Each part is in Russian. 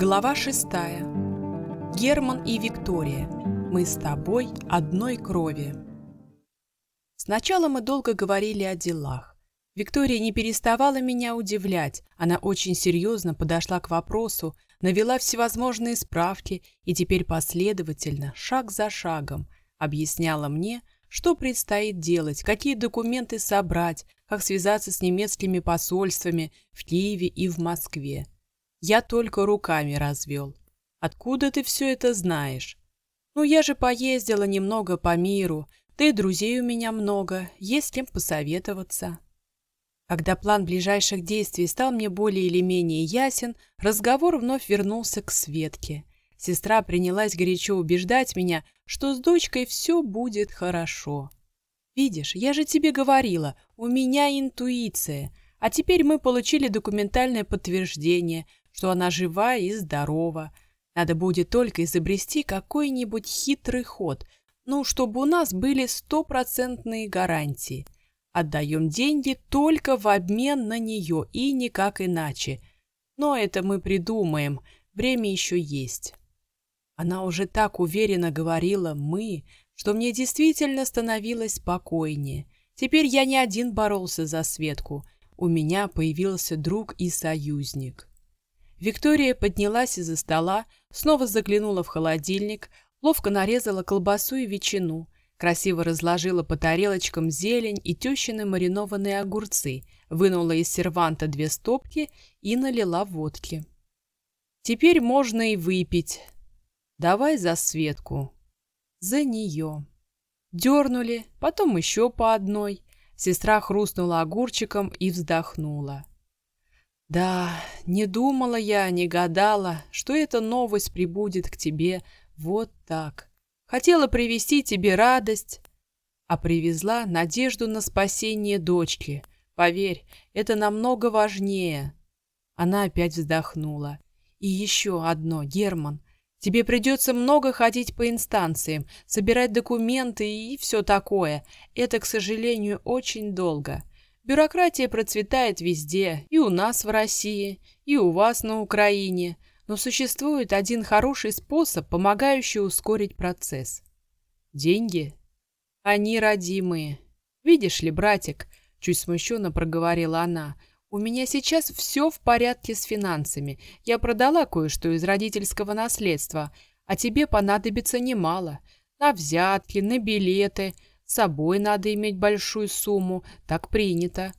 Глава шестая. Герман и Виктория. Мы с тобой одной крови. Сначала мы долго говорили о делах. Виктория не переставала меня удивлять. Она очень серьезно подошла к вопросу, навела всевозможные справки и теперь последовательно, шаг за шагом, объясняла мне, что предстоит делать, какие документы собрать, как связаться с немецкими посольствами в Киеве и в Москве. Я только руками развел. Откуда ты все это знаешь? Ну, я же поездила немного по миру, да и друзей у меня много, есть с кем посоветоваться. Когда план ближайших действий стал мне более или менее ясен, разговор вновь вернулся к Светке. Сестра принялась горячо убеждать меня, что с дочкой все будет хорошо. «Видишь, я же тебе говорила, у меня интуиция, а теперь мы получили документальное подтверждение, что она жива и здорова. Надо будет только изобрести какой-нибудь хитрый ход, ну, чтобы у нас были стопроцентные гарантии. Отдаем деньги только в обмен на нее и никак иначе. Но это мы придумаем, время еще есть. Она уже так уверенно говорила «мы», что мне действительно становилось спокойнее. Теперь я не один боролся за Светку. У меня появился друг и союзник. Виктория поднялась из-за стола, снова заглянула в холодильник, ловко нарезала колбасу и ветчину, красиво разложила по тарелочкам зелень и тещины маринованные огурцы, вынула из серванта две стопки и налила водки. «Теперь можно и выпить. Давай за Светку. За нее». Дернули, потом еще по одной. Сестра хрустнула огурчиком и вздохнула. Да, не думала я, не гадала, что эта новость прибудет к тебе вот так. Хотела привести тебе радость, а привезла надежду на спасение дочки. Поверь, это намного важнее. Она опять вздохнула. И еще одно, Герман. Тебе придется много ходить по инстанциям, собирать документы и все такое. Это, к сожалению, очень долго. Бюрократия процветает везде, и у нас в России, и у вас на Украине, но существует один хороший способ, помогающий ускорить процесс. Деньги? Они родимые. Видишь ли, братик, чуть смущенно проговорила она, у меня сейчас все в порядке с финансами. Я продала кое-что из родительского наследства, а тебе понадобится немало. На взятки, на билеты – с собой надо иметь большую сумму, так принято.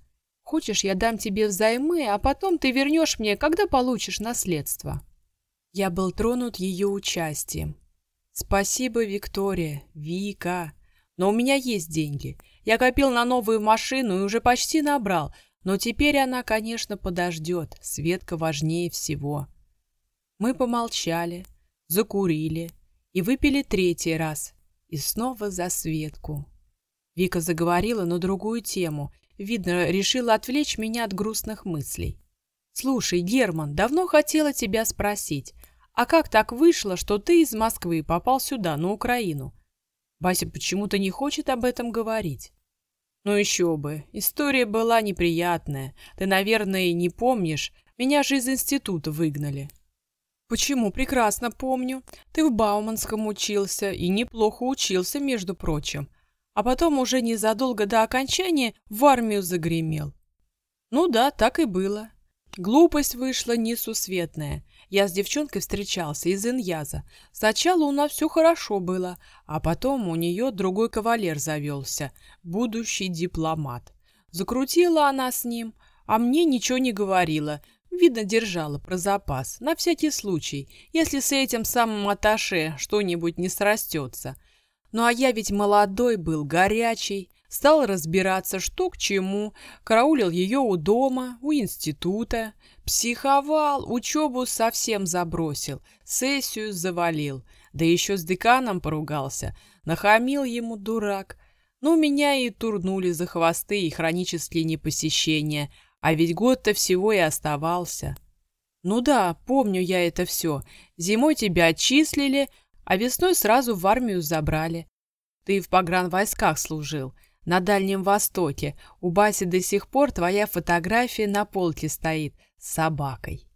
Хочешь, я дам тебе взаймы, а потом ты вернешь мне, когда получишь наследство». Я был тронут ее участием. «Спасибо, Виктория, Вика. Но у меня есть деньги. Я копил на новую машину и уже почти набрал, но теперь она, конечно, подождет. Светка важнее всего». Мы помолчали, закурили и выпили третий раз. И снова за Светку. Вика заговорила на другую тему. Видно, решила отвлечь меня от грустных мыслей. «Слушай, Герман, давно хотела тебя спросить, а как так вышло, что ты из Москвы попал сюда, на Украину?» Бася почему-то не хочет об этом говорить. «Ну еще бы, история была неприятная. Ты, наверное, не помнишь, меня же из института выгнали». «Почему? Прекрасно помню. Ты в Бауманском учился, и неплохо учился, между прочим а потом уже незадолго до окончания в армию загремел. Ну да, так и было. Глупость вышла несусветная. Я с девчонкой встречался из Иньяза. Сначала у нас все хорошо было, а потом у нее другой кавалер завелся, будущий дипломат. Закрутила она с ним, а мне ничего не говорила. Видно, держала про запас, на всякий случай, если с этим самым аташе что-нибудь не срастется – ну а я ведь молодой был, горячий. Стал разбираться, что к чему. Караулил ее у дома, у института. Психовал, учебу совсем забросил. Сессию завалил. Да еще с деканом поругался. Нахамил ему дурак. Ну, меня и турнули за хвосты и хронические непосещения. А ведь год-то всего и оставался. Ну да, помню я это все. Зимой тебя отчислили, а весной сразу в армию забрали. Ты в погранвойсках служил, на Дальнем Востоке. У Баси до сих пор твоя фотография на полке стоит с собакой.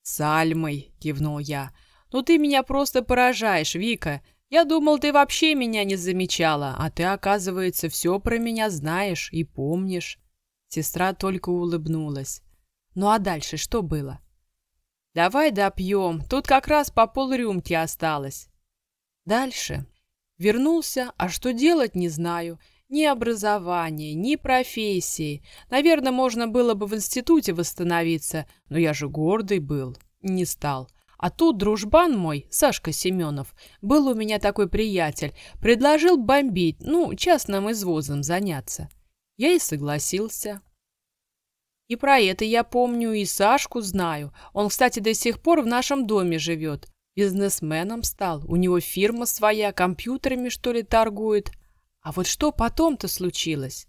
«С Альмой», — кивнул я. «Ну ты меня просто поражаешь, Вика. Я думал, ты вообще меня не замечала, а ты, оказывается, все про меня знаешь и помнишь». Сестра только улыбнулась. «Ну а дальше что было?» «Давай допьем, тут как раз по полрюмки осталось». Дальше. Вернулся, а что делать не знаю. Ни образования, ни профессии. Наверное, можно было бы в институте восстановиться, но я же гордый был. Не стал. А тут дружбан мой, Сашка Семенов, был у меня такой приятель, предложил бомбить, ну, частным извозом заняться. Я и согласился. И про это я помню, и Сашку знаю. Он, кстати, до сих пор в нашем доме живет. Бизнесменом стал. У него фирма своя, компьютерами, что ли, торгует. А вот что потом-то случилось?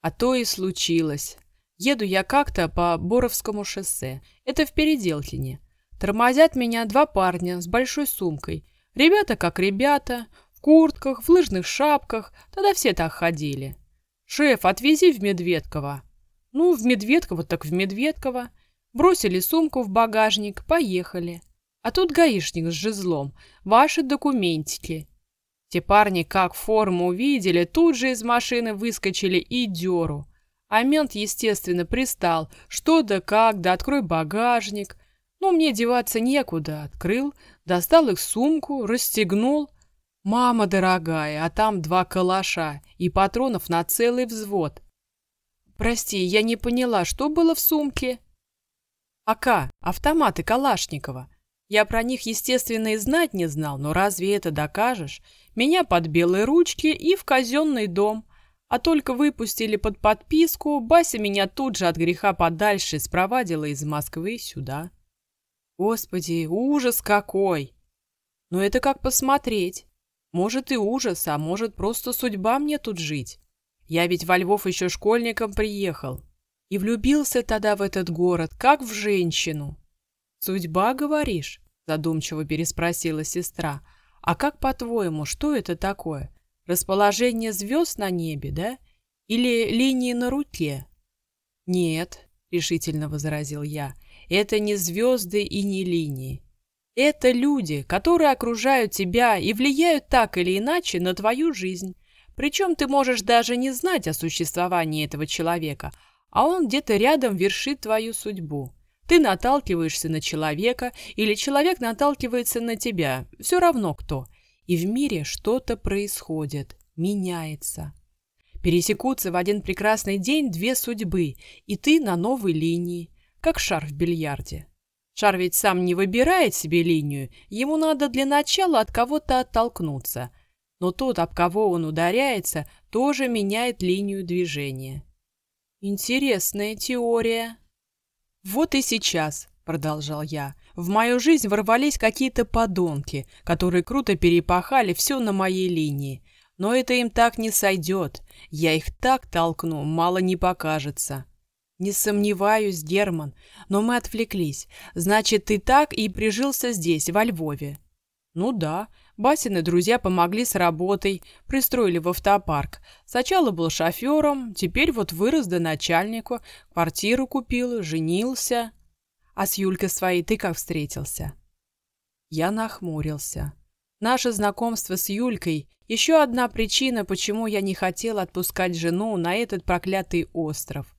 А то и случилось. Еду я как-то по Боровскому шоссе. Это в Переделкине. Тормозят меня два парня с большой сумкой. Ребята как ребята, в куртках, в лыжных шапках. Тогда все так ходили. «Шеф, отвези в Медведково». Ну, в Медведково так в Медведково. Бросили сумку в багажник, поехали. А тут гаишник с жезлом. Ваши документики. Те парни как форму увидели, тут же из машины выскочили и дёру. А мент, естественно, пристал. Что да как, да открой багажник. Ну, мне деваться некуда. Открыл, достал их сумку, расстегнул. Мама дорогая, а там два калаша и патронов на целый взвод. «Прости, я не поняла, что было в сумке?» «АК, автоматы Калашникова. Я про них, естественно, и знать не знал, но разве это докажешь? Меня под белые ручки и в казенный дом. А только выпустили под подписку, Бася меня тут же от греха подальше спровадила из Москвы сюда. Господи, ужас какой! Но это как посмотреть. Может и ужас, а может просто судьба мне тут жить. Я ведь во Львов еще школьником приехал. И влюбился тогда в этот город, как в женщину. «Судьба, говоришь?» – задумчиво переспросила сестра. «А как, по-твоему, что это такое? Расположение звезд на небе, да? Или линии на руке?» «Нет», – решительно возразил я, – «это не звезды и не линии. Это люди, которые окружают тебя и влияют так или иначе на твою жизнь. Причем ты можешь даже не знать о существовании этого человека, а он где-то рядом вершит твою судьбу. Ты наталкиваешься на человека, или человек наталкивается на тебя, все равно кто. И в мире что-то происходит, меняется. Пересекутся в один прекрасный день две судьбы, и ты на новой линии, как шар в бильярде. Шар ведь сам не выбирает себе линию, ему надо для начала от кого-то оттолкнуться – но тот, об кого он ударяется, тоже меняет линию движения. Интересная теория. Вот и сейчас, продолжал я, в мою жизнь ворвались какие-то подонки, которые круто перепахали все на моей линии. Но это им так не сойдет. Я их так толкну, мало не покажется. Не сомневаюсь, Герман, но мы отвлеклись. Значит, ты так и прижился здесь, во Львове. Ну да, Басины друзья помогли с работой, пристроили в автопарк. Сначала был шофером, теперь вот вырос до начальнику, квартиру купил, женился. А с Юлькой своей ты как встретился? Я нахмурился. Наше знакомство с Юлькой – еще одна причина, почему я не хотел отпускать жену на этот проклятый остров.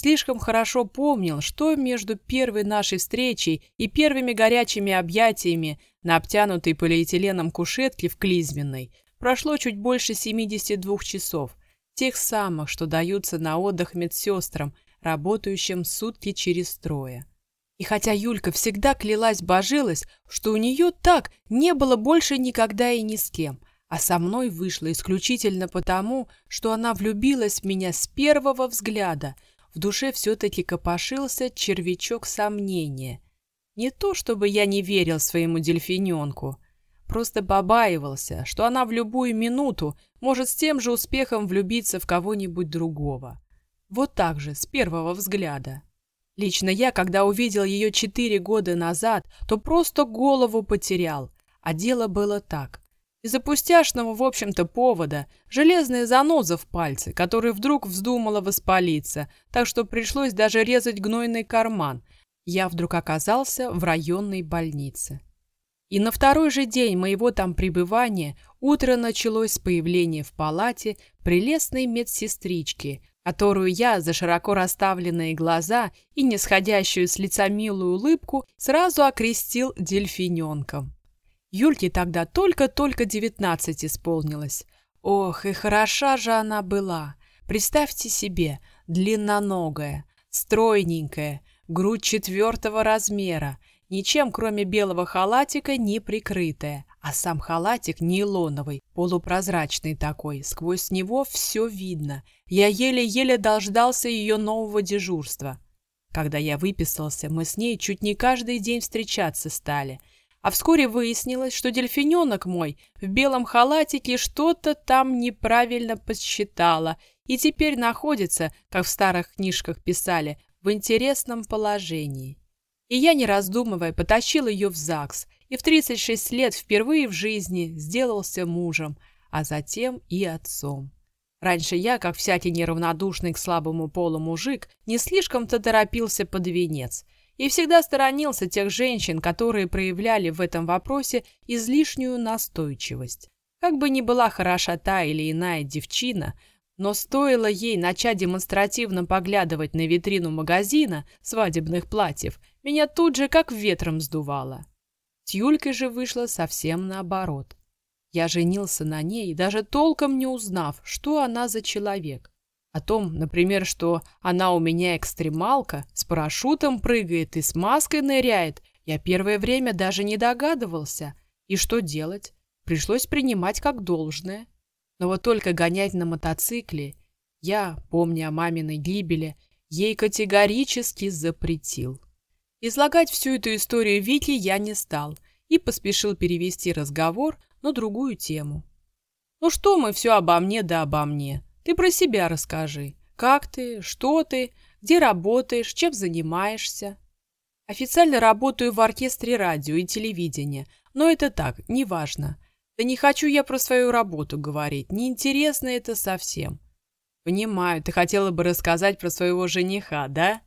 Слишком хорошо помнил, что между первой нашей встречей и первыми горячими объятиями на обтянутой полиэтиленом кушетке в Клизменной прошло чуть больше 72 часов, тех самых, что даются на отдых медсестрам, работающим сутки через трое. И хотя Юлька всегда клялась-божилась, что у нее так не было больше никогда и ни с кем, а со мной вышло исключительно потому, что она влюбилась в меня с первого взгляда – в душе все-таки копошился червячок сомнения. Не то, чтобы я не верил своему дельфиненку, просто побаивался, что она в любую минуту может с тем же успехом влюбиться в кого-нибудь другого. Вот так же, с первого взгляда. Лично я, когда увидел ее четыре года назад, то просто голову потерял. А дело было так. Из-за пустяшного, в общем-то, повода, железная заноза в пальце, которая вдруг вздумала воспалиться, так что пришлось даже резать гнойный карман. я вдруг оказался в районной больнице. И на второй же день моего там пребывания утро началось с появления в палате прелестной медсестрички, которую я за широко расставленные глаза и нисходящую с лица милую улыбку сразу окрестил дельфиненком. Юльке тогда только-только девятнадцать исполнилось. Ох, и хороша же она была. Представьте себе, длинноногая, стройненькая, грудь четвертого размера, ничем кроме белого халатика не прикрытая, а сам халатик нейлоновый, полупрозрачный такой, сквозь него все видно. Я еле-еле дождался ее нового дежурства. Когда я выписался, мы с ней чуть не каждый день встречаться стали. А вскоре выяснилось, что дельфиненок мой в белом халатике что-то там неправильно посчитала и теперь находится, как в старых книжках писали, в интересном положении. И я, не раздумывая, потащил ее в ЗАГС и в 36 лет впервые в жизни сделался мужем, а затем и отцом. Раньше я, как всякий неравнодушный к слабому полу мужик, не слишком-то торопился под венец и всегда сторонился тех женщин, которые проявляли в этом вопросе излишнюю настойчивость. Как бы ни была хороша та или иная девчина, но стоило ей начать демонстративно поглядывать на витрину магазина свадебных платьев, меня тут же как ветром сдувало. С Юлькой же вышло совсем наоборот. Я женился на ней, даже толком не узнав, что она за человек. О том, например, что она у меня экстремалка, с парашютом прыгает и с маской ныряет, я первое время даже не догадывался. И что делать? Пришлось принимать как должное. Но вот только гонять на мотоцикле я, помня о маминой гибели, ей категорически запретил. Излагать всю эту историю Вики я не стал и поспешил перевести разговор на другую тему. «Ну что мы все обо мне да обо мне? Ты про себя расскажи. Как ты? Что ты? Где работаешь? Чем занимаешься?» «Официально работаю в оркестре радио и телевидения, но это так, неважно. Да не хочу я про свою работу говорить, неинтересно это совсем. Понимаю, ты хотела бы рассказать про своего жениха, да?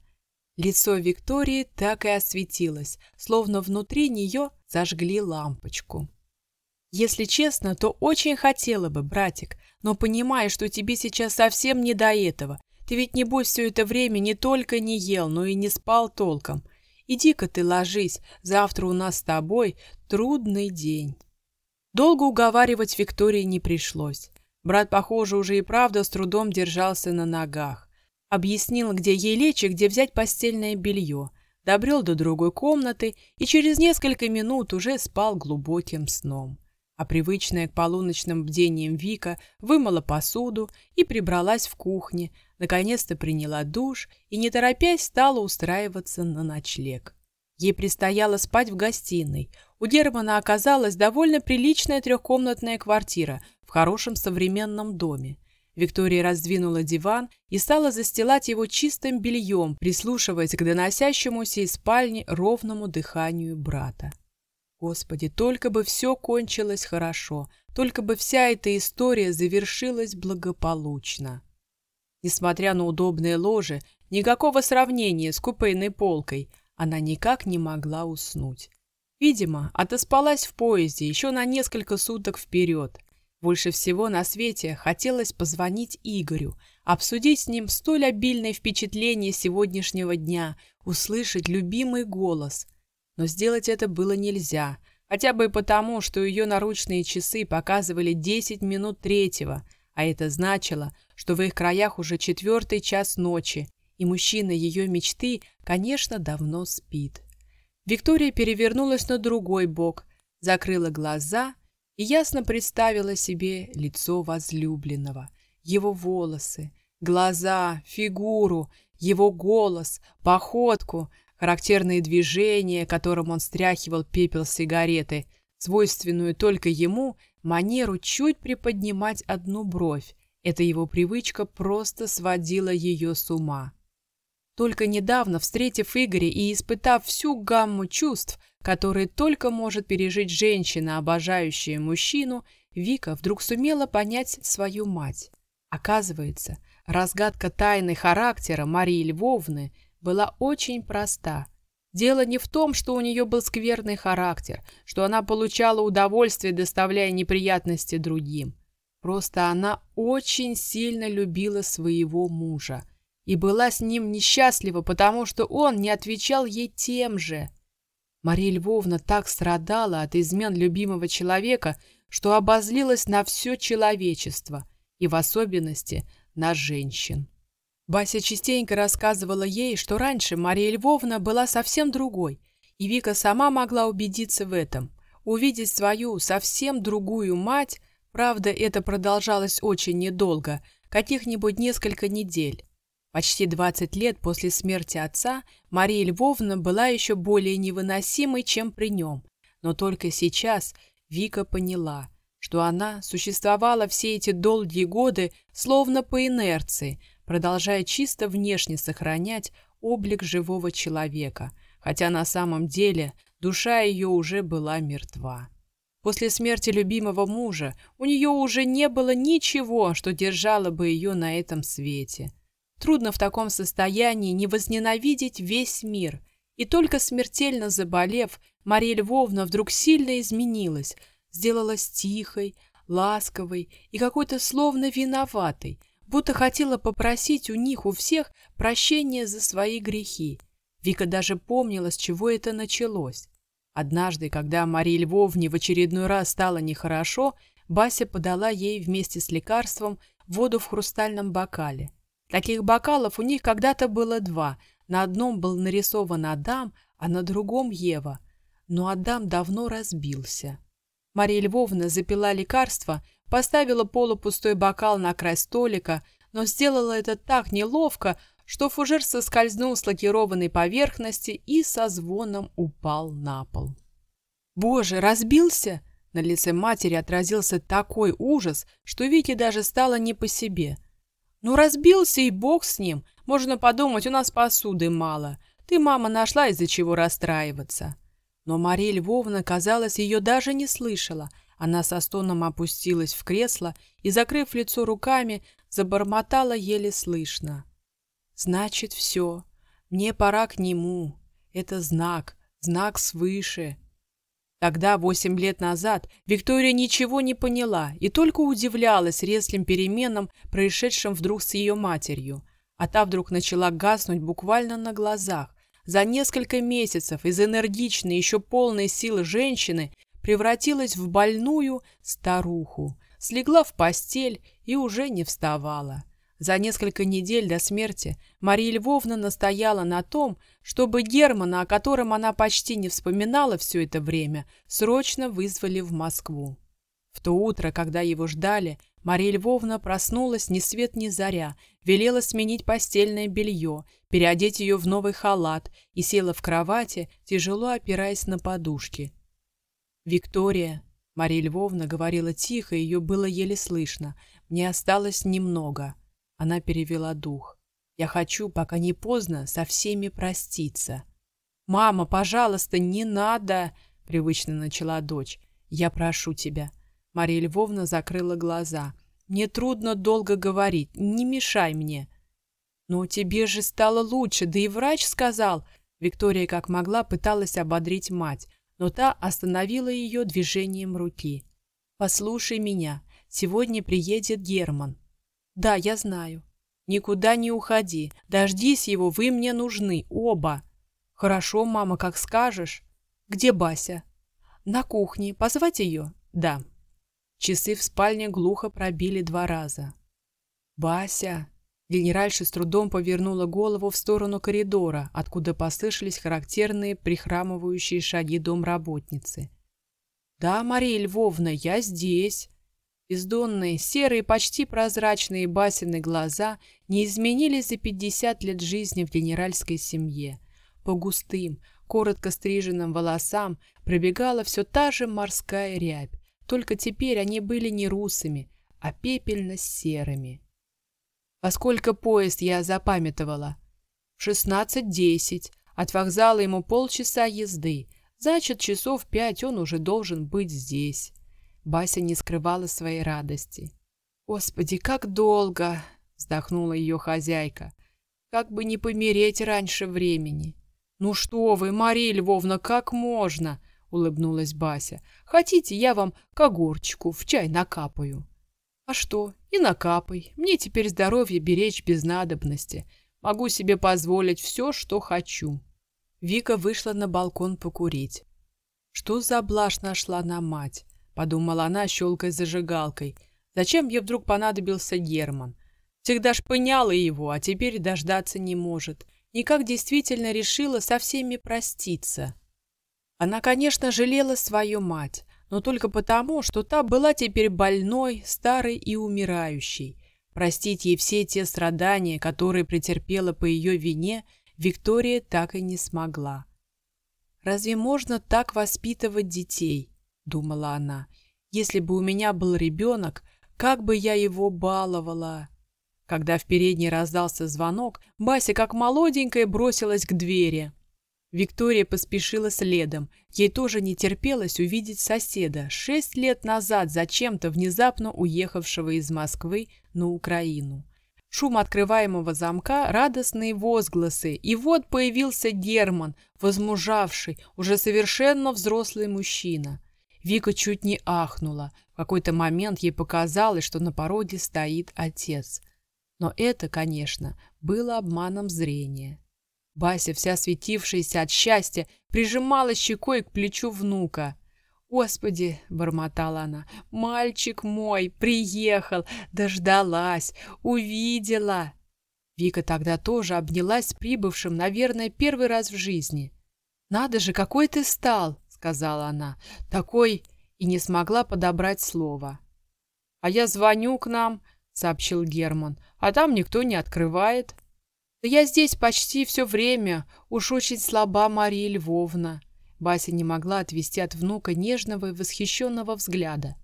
Лицо Виктории так и осветилось, словно внутри нее зажгли лампочку. Если честно, то очень хотела бы, братик, но понимая, что тебе сейчас совсем не до этого. Ты ведь, небось, все это время не только не ел, но и не спал толком. Иди-ка ты ложись, завтра у нас с тобой трудный день. Долго уговаривать Виктории не пришлось. Брат, похоже, уже и правда с трудом держался на ногах. Объяснил, где ей лечь и где взять постельное белье. Добрел до другой комнаты и через несколько минут уже спал глубоким сном. А привычная к полуночным бдениям Вика вымыла посуду и прибралась в кухне, наконец-то приняла душ и, не торопясь, стала устраиваться на ночлег. Ей предстояло спать в гостиной. У Германа оказалась довольно приличная трехкомнатная квартира в хорошем современном доме. Виктория раздвинула диван и стала застилать его чистым бельем, прислушиваясь к доносящемуся из спальни ровному дыханию брата. Господи, только бы все кончилось хорошо, только бы вся эта история завершилась благополучно. Несмотря на удобное ложе, никакого сравнения с купейной полкой – она никак не могла уснуть. Видимо, отоспалась в поезде еще на несколько суток вперед. Больше всего на свете хотелось позвонить Игорю, обсудить с ним столь обильное впечатление сегодняшнего дня, услышать любимый голос. Но сделать это было нельзя, хотя бы и потому, что ее наручные часы показывали 10 минут третьего, а это значило, что в их краях уже четвертый час ночи, и мужчина ее мечты, конечно, давно спит. Виктория перевернулась на другой бок, закрыла глаза и ясно представила себе лицо возлюбленного, его волосы, глаза, фигуру, его голос, походку, характерные движения, которым он стряхивал пепел сигареты, свойственную только ему, манеру чуть приподнимать одну бровь. Эта его привычка просто сводила ее с ума. Только недавно, встретив Игоря и испытав всю гамму чувств, которые только может пережить женщина, обожающая мужчину, Вика вдруг сумела понять свою мать. Оказывается, разгадка тайны характера Марии Львовны была очень проста. Дело не в том, что у нее был скверный характер, что она получала удовольствие, доставляя неприятности другим. Просто она очень сильно любила своего мужа и была с ним несчастлива, потому что он не отвечал ей тем же. Мария Львовна так страдала от измен любимого человека, что обозлилась на все человечество и в особенности на женщин. Бася частенько рассказывала ей, что раньше Мария Львовна была совсем другой, и Вика сама могла убедиться в этом. Увидеть свою совсем другую мать, правда, это продолжалось очень недолго, каких-нибудь несколько недель. Почти 20 лет после смерти отца Мария Львовна была еще более невыносимой, чем при нем, но только сейчас Вика поняла, что она существовала все эти долгие годы словно по инерции, продолжая чисто внешне сохранять облик живого человека, хотя на самом деле душа ее уже была мертва. После смерти любимого мужа у нее уже не было ничего, что держало бы ее на этом свете. Трудно в таком состоянии не возненавидеть весь мир. И только смертельно заболев, Мария Львовна вдруг сильно изменилась, сделалась тихой, ласковой и какой-то словно виноватой – будто хотела попросить у них, у всех, прощения за свои грехи. Вика даже помнила, с чего это началось. Однажды, когда Марии Львовне в очередной раз стало нехорошо, Бася подала ей вместе с лекарством воду в хрустальном бокале. Таких бокалов у них когда-то было два. На одном был нарисован Адам, а на другом Ева. Но Адам давно разбился. Мария Львовна запила лекарство, поставила полупустой бокал на край столика, но сделала это так неловко, что фужер соскользнул с лакированной поверхности и со звоном упал на пол. «Боже, разбился!» На лице матери отразился такой ужас, что Вике даже стало не по себе. «Ну, разбился и бог с ним. Можно подумать, у нас посуды мало. Ты, мама, нашла из-за чего расстраиваться». Но Мария Львовна, казалось, ее даже не слышала. Она со стоном опустилась в кресло и, закрыв лицо руками, забормотала еле слышно. «Значит, все. Мне пора к нему. Это знак, знак свыше». Тогда, восемь лет назад, Виктория ничего не поняла и только удивлялась резким переменам, происшедшим вдруг с ее матерью. А та вдруг начала гаснуть буквально на глазах. За несколько месяцев из энергичной, еще полной силы женщины превратилась в больную старуху, слегла в постель и уже не вставала. За несколько недель до смерти Мария Львовна настояла на том, чтобы Германа, о котором она почти не вспоминала все это время, срочно вызвали в Москву. В то утро, когда его ждали, Мария Львовна проснулась ни свет ни заря, велела сменить постельное белье, переодеть ее в новый халат и села в кровати, тяжело опираясь на подушки. «Виктория», — Мария Львовна говорила тихо, ее было еле слышно, «мне осталось немного». Она перевела дух. «Я хочу, пока не поздно, со всеми проститься». «Мама, пожалуйста, не надо!» — привычно начала дочь. «Я прошу тебя». Мария Львовна закрыла глаза. «Мне трудно долго говорить. Не мешай мне». «Но тебе же стало лучше, да и врач сказал...» Виктория как могла пыталась ободрить мать но та остановила ее движением руки. «Послушай меня, сегодня приедет Герман». «Да, я знаю». «Никуда не уходи, дождись его, вы мне нужны, оба». «Хорошо, мама, как скажешь». «Где Бася?» «На кухне. Позвать ее?» «Да». Часы в спальне глухо пробили два раза. «Бася!» Генеральша с трудом повернула голову в сторону коридора, откуда послышались характерные прихрамывающие шаги домработницы. «Да, Мария Львовна, я здесь!» Бездонные, серые, почти прозрачные басины глаза не изменились за пятьдесят лет жизни в генеральской семье. По густым, коротко стриженным волосам пробегала все та же морская рябь, только теперь они были не русыми, а пепельно-серыми. Поскольку поезд я запамятовала. В шестнадцать десять. От вокзала ему полчаса езды. Значит, часов пять он уже должен быть здесь. Бася не скрывала своей радости. «Господи, как долго!» — вздохнула ее хозяйка. «Как бы не помереть раньше времени. «Ну что вы, Мария Львовна, как можно?» — улыбнулась Бася. «Хотите, я вам к огурчику в чай накапаю?» «А что? И накапай. Мне теперь здоровье беречь без надобности. Могу себе позволить все, что хочу». Вика вышла на балкон покурить. «Что за блажь нашла на мать?» — подумала она, щелкая зажигалкой. «Зачем ей вдруг понадобился Герман? Всегда шпыняла его, а теперь дождаться не может. Никак действительно решила со всеми проститься». Она, конечно, жалела свою мать, но только потому, что та была теперь больной, старой и умирающей. Простить ей все те страдания, которые претерпела по ее вине, Виктория так и не смогла. «Разве можно так воспитывать детей?» — думала она. «Если бы у меня был ребенок, как бы я его баловала!» Когда в передней раздался звонок, Бася, как молоденькая, бросилась к двери. Виктория поспешила следом. Ей тоже не терпелось увидеть соседа, шесть лет назад зачем-то внезапно уехавшего из Москвы на Украину. Шум открываемого замка, радостные возгласы. И вот появился Герман, возмужавший, уже совершенно взрослый мужчина. Вика чуть не ахнула. В какой-то момент ей показалось, что на пороге стоит отец. Но это, конечно, было обманом зрения. Бася, вся светившаяся от счастья, прижимала щекой к плечу внука. «Господи!» — бормотала она. «Мальчик мой приехал, дождалась, увидела!» Вика тогда тоже обнялась прибывшим, наверное, первый раз в жизни. «Надо же, какой ты стал!» — сказала она. «Такой...» и не смогла подобрать слово. «А я звоню к нам», — сообщил Герман, «а там никто не открывает». «Да я здесь почти все время, уж очень слаба Мария Львовна». Бася не могла отвести от внука нежного и восхищенного взгляда.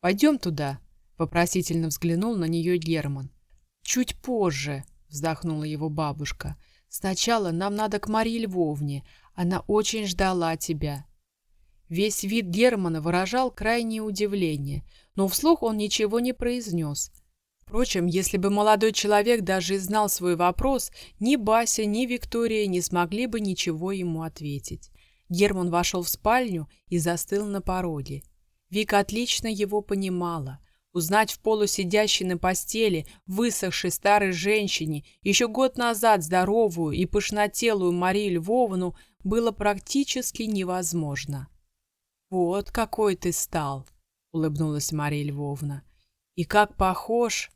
«Пойдем туда», — вопросительно взглянул на нее Герман. «Чуть позже», — вздохнула его бабушка. «Сначала нам надо к Марии Львовне. Она очень ждала тебя». Весь вид Германа выражал крайнее удивление, но вслух он ничего не произнес — Впрочем, если бы молодой человек даже и знал свой вопрос, ни Бася, ни Виктория не смогли бы ничего ему ответить. Герман вошел в спальню и застыл на пороге. Вика отлично его понимала. Узнать в полусидящей на постели, высохшей старой женщине, еще год назад здоровую и пышнотелую Марию Львовну, было практически невозможно. «Вот какой ты стал!» — улыбнулась Мария Львовна. «И как похож!»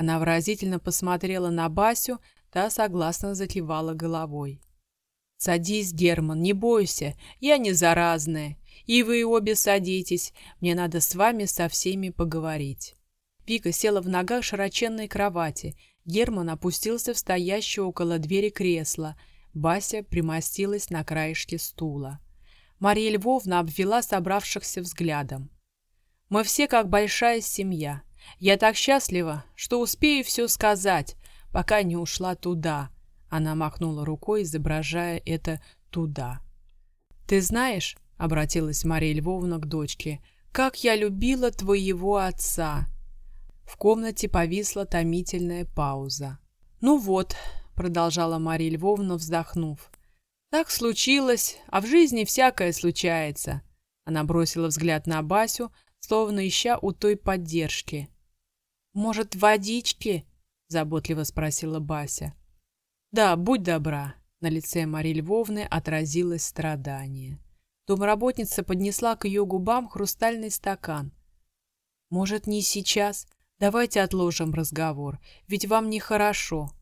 Она выразительно посмотрела на Басю, та согласно закивала головой. «Садись, Герман, не бойся, я не заразная. И вы обе садитесь, мне надо с вами со всеми поговорить». Вика села в ногах широченной кровати. Герман опустился в стоящее около двери кресло. Бася примостилась на краешке стула. Мария Львовна обвела собравшихся взглядом. «Мы все как большая семья. Я так счастлива, что успею все сказать, пока не ушла туда. Она махнула рукой, изображая это «туда». «Ты знаешь», — обратилась Мария Львовна к дочке, «как я любила твоего отца». В комнате повисла томительная пауза. «Ну вот», — продолжала Мария Львовна, вздохнув, «так случилось, а в жизни всякое случается». Она бросила взгляд на Басю, словно ища у той поддержки. «Может, водички?» — заботливо спросила Бася. «Да, будь добра». На лице Марии Львовны отразилось страдание. Домработница поднесла к ее губам хрустальный стакан. «Может, не сейчас? Давайте отложим разговор, ведь вам нехорошо».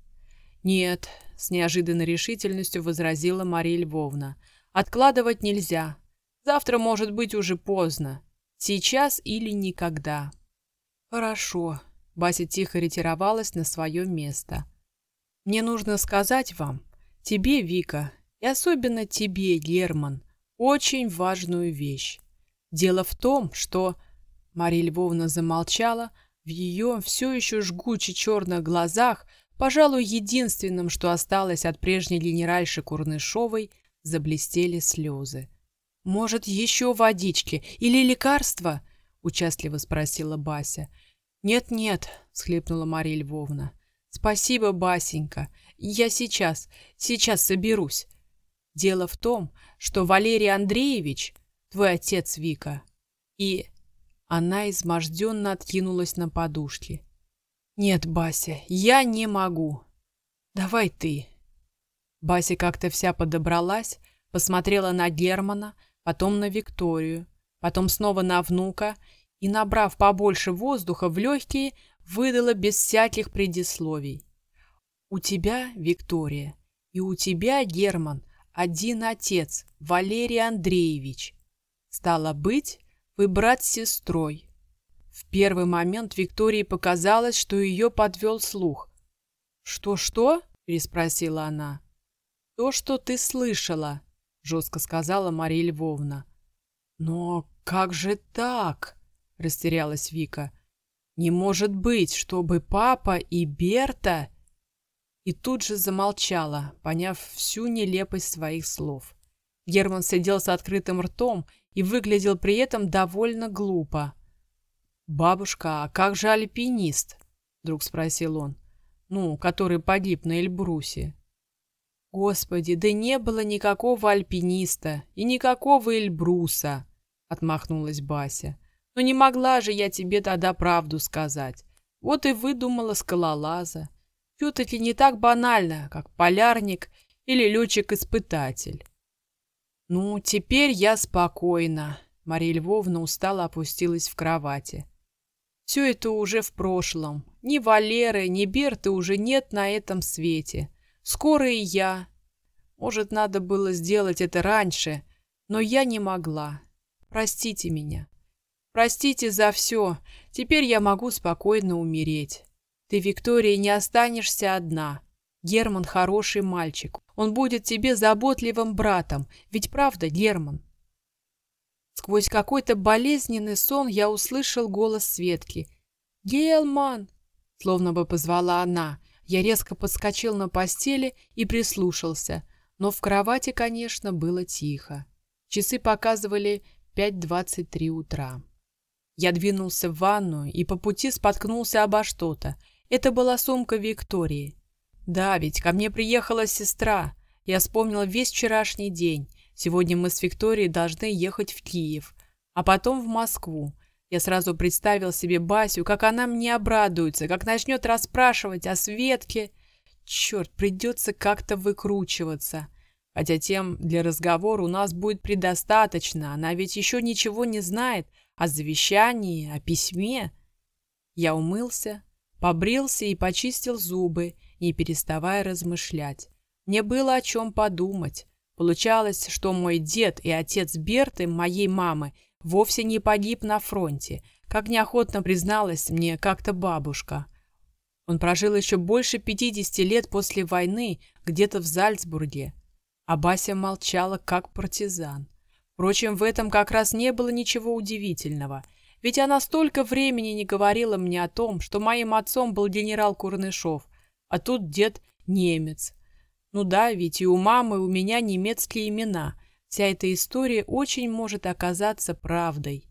«Нет», — с неожиданной решительностью возразила Мария Львовна. «Откладывать нельзя. Завтра может быть уже поздно. Сейчас или никогда». «Хорошо», Бася тихо ретировалась на свое место. «Мне нужно сказать вам, тебе, Вика, и особенно тебе, Герман, очень важную вещь. Дело в том, что...» Мария Львовна замолчала, в ее все еще жгуче черных глазах, пожалуй, единственным, что осталось от прежней генеральши Курнышовой, заблестели слезы. «Может, еще водички или лекарства?» — участливо спросила Бася. «Нет-нет», — схлипнула Мария Львовна. «Спасибо, Басенька. Я сейчас, сейчас соберусь». Дело в том, что Валерий Андреевич, твой отец Вика, и... Она изможденно откинулась на подушке. «Нет, Бася, я не могу. Давай ты». Бася как-то вся подобралась, посмотрела на Германа, потом на Викторию, потом снова на внука и, набрав побольше воздуха в легкие, выдала без всяких предисловий. «У тебя, Виктория, и у тебя, Герман, один отец, Валерий Андреевич. Стало быть, вы брат с сестрой». В первый момент Виктории показалось, что ее подвел слух. «Что-что?» – переспросила она. «То, что ты слышала», – жестко сказала Мария Львовна. «Но как же так?» – растерялась Вика. «Не может быть, чтобы папа и Берта...» И тут же замолчала, поняв всю нелепость своих слов. Герман сидел с открытым ртом и выглядел при этом довольно глупо. «Бабушка, а как же альпинист?» — вдруг спросил он. «Ну, который погиб на Эльбрусе». «Господи, да не было никакого альпиниста и никакого Эльбруса!» — отмахнулась Бася. «Но не могла же я тебе тогда правду сказать. Вот и выдумала скалолаза все-таки не так банально, как полярник или летчик-испытатель. «Ну, теперь я спокойна», — Мария Львовна устало опустилась в кровати. «Все это уже в прошлом. Ни Валеры, ни Берты уже нет на этом свете. Скоро и я. Может, надо было сделать это раньше, но я не могла. Простите меня. Простите за все. Теперь я могу спокойно умереть. Ты, Виктория, не останешься одна. Герман хороший мальчик. Он будет тебе заботливым братом. Ведь правда, Герман?» Сквозь какой-то болезненный сон я услышал голос Светки. «Гелман!» Словно бы позвала она. Я резко подскочил на постели и прислушался. Но в кровати, конечно, было тихо. Часы показывали 5.23 утра. Я двинулся в ванную и по пути споткнулся обо что-то. Это была сумка Виктории. Да, ведь ко мне приехала сестра. Я вспомнила весь вчерашний день. Сегодня мы с Викторией должны ехать в Киев, а потом в Москву. Я сразу представил себе Басю, как она мне обрадуется, как начнет расспрашивать о Светке. Черт, придется как-то выкручиваться. Хотя тем для разговора у нас будет предостаточно. Она ведь еще ничего не знает о завещании, о письме. Я умылся, Побрился и почистил зубы, не переставая размышлять. Мне было о чем подумать. Получалось, что мой дед и отец Берты, моей мамы, вовсе не погиб на фронте, как неохотно призналась мне как-то бабушка. Он прожил еще больше 50 лет после войны где-то в Зальцбурге. А Бася молчала, как партизан. Впрочем, в этом как раз не было ничего удивительного – ведь она столько времени не говорила мне о том, что моим отцом был генерал Курнышов, а тут дед немец. Ну да, ведь и у мамы, и у меня немецкие имена. Вся эта история очень может оказаться правдой.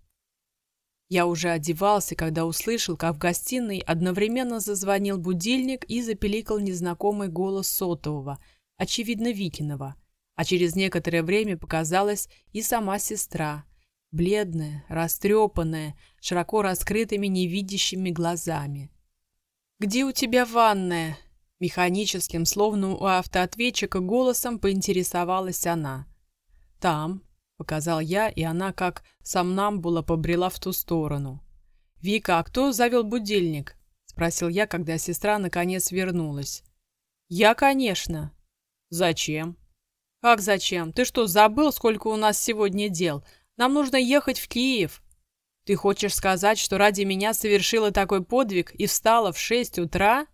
Я уже одевался, когда услышал, как в гостиной одновременно зазвонил будильник и запеликал незнакомый голос сотового, очевидно, Викинова. А через некоторое время показалась и сама сестра – бледная, растрепанная, широко раскрытыми невидящими глазами. «Где у тебя ванная?» Механическим, словно у автоответчика, голосом поинтересовалась она. «Там», — показал я, и она, как сомнамбула, побрела в ту сторону. «Вика, а кто завел будильник?» — спросил я, когда сестра наконец вернулась. «Я, конечно». «Зачем?» «Как зачем? Ты что, забыл, сколько у нас сегодня дел? Нам нужно ехать в Киев. Ты хочешь сказать, что ради меня совершила такой подвиг и встала в шесть утра?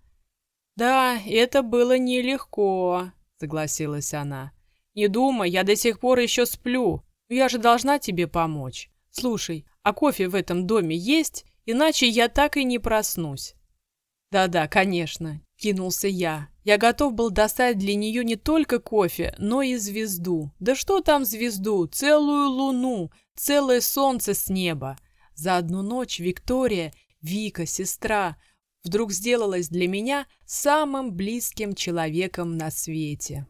Да, это было нелегко, согласилась она. Не думай, я до сих пор еще сплю. Я же должна тебе помочь. Слушай, а кофе в этом доме есть? Иначе я так и не проснусь. Да-да, конечно, кинулся я. Я готов был достать для нее не только кофе, но и звезду. Да что там звезду? Целую луну, целое солнце с неба. За одну ночь Виктория, Вика, сестра, вдруг сделалась для меня самым близким человеком на свете.